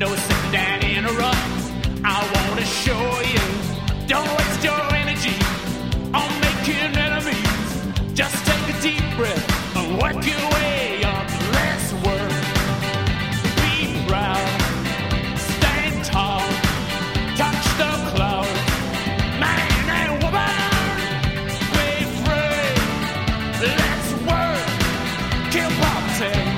No sitting down in a rut. I wanna show you. Don't waste your energy on making enemies. Just take a deep breath and work your way up. Work. Be proud. Stand tall. Touch the cloud. Man and woman, be. Let's work. Kill poverty.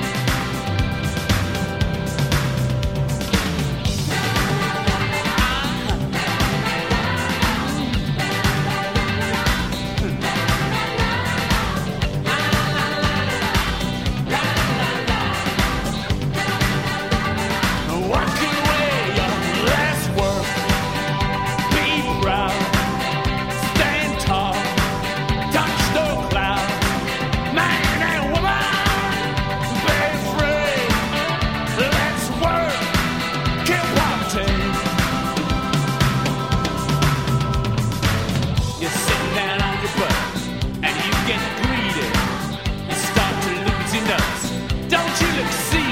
Don't you look sick?